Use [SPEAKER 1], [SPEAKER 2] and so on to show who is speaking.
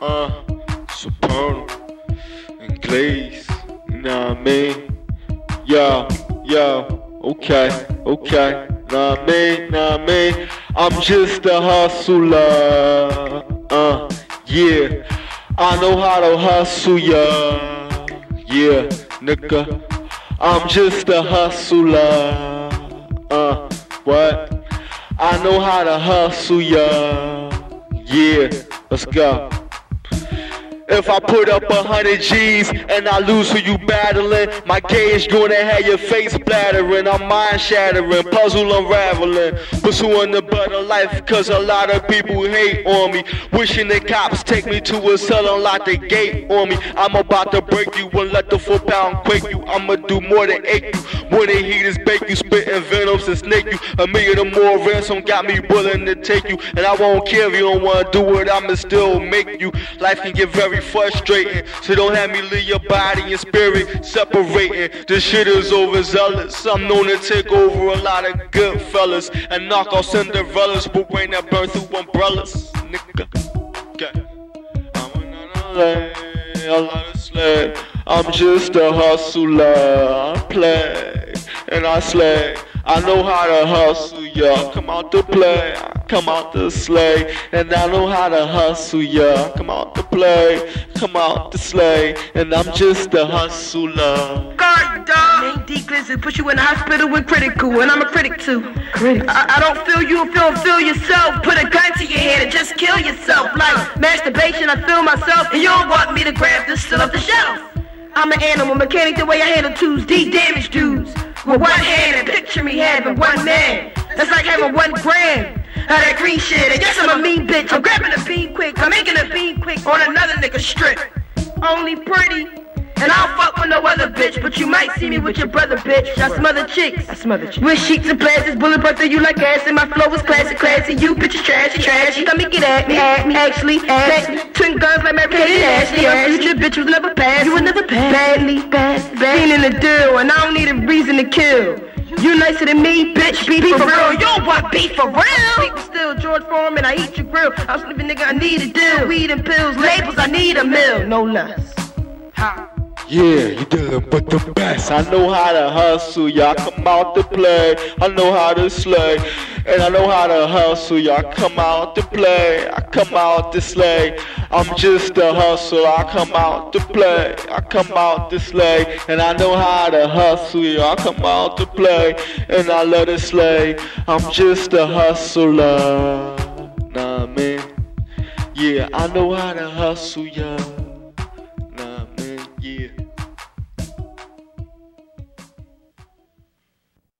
[SPEAKER 1] uh, supernal, and glaze. You know what I mean? Yo, yo, okay, okay. Know what I mean? Know what I mean? I'm just a hustler. Uh, yeah. I know how to hustle, yeah. Yeah, nigga. I'm just a hustler. Uh, what? I know how to hustle, yeah. Yeah, let's go. If I put up a hundred G's and I lose who you battling, my gauge gonna have your face splattering. I'm mind shattering, puzzle unraveling, pursuing the better life. Cause a lot of people hate on me, wishing the cops take me to a cell and lock the gate on me. I'm about to break you and let the four pound quake you. I'ma do more than ache you. When the heat is bake you, spitting venoms and snake you. A million or more ransom got me willing to take you. And I won't care if you don't wanna do it, I'ma still make you. Life can get very frustrating. So don't have me leave your body and spirit separating. This shit is overzealous. I'm known to take over a lot of good fellas and knock off Cinderellas, but rain that burn through umbrellas. Nigga. Okay. I'm another I love to slay. I'm just a hustler. I play and I slay. I know how to hustle, y'all. Come out to play, come out to slay. And I know how to hustle, y'all. Come out to play, come out to slay. And I'm just a hustler.
[SPEAKER 2] God, dog. Ain't D Glizzy put you in the hospital with critical, and I'm a critic too.
[SPEAKER 3] Critics.
[SPEAKER 2] I, I don't feel you, feel feel yourself. Put a gun to your head and just kill yourself. Like masturbation, I feel myself, and you don't want me to grab this still off the shelf. I'm an animal mechanic, the way I handle twos, D damage dudes. With one hand and picture me having one man. That's like having one gram of that green shit. And yes, I'm a mean bitch. I'm grabbing a bean quick. I'm making a bean quick on another nigga strip. Only pretty. And I don't fuck with no other bitch, but you might see me with your brother, bitch. I smother chicks.
[SPEAKER 3] I smother you.
[SPEAKER 2] With sheets and plastics, bulletproof through you like acid. My flow is classic, classy. You bitches trashy, trashy. Come and get at me, at me. Actually, me. Twin guns like Mary Kate and Ashley. Your future bitch was never pass. You would never pass. Badly, bad, bad. Seen in the deal, and I to kill. You nicer than me, bitch. Beef, for, real. You don't want beef for real. People still George Foreman. I eat your grill. I'm sleeping, nigga. I need a deal. Weed and pills, labels. I need a mill. No less. Ha.
[SPEAKER 1] Yeah, you dealing with the best. I know how to hustle, y'all come out to play. I know how to slay, and I know how to hustle, y'all come out to play. I come out to slay. I'm just a hustler. I come out to play. I come out to slay, and I know how to hustle, y'all come out to play, and I let it slay. I'm just a hustler. Nah, man. Yeah, I know how to hustle, y'all.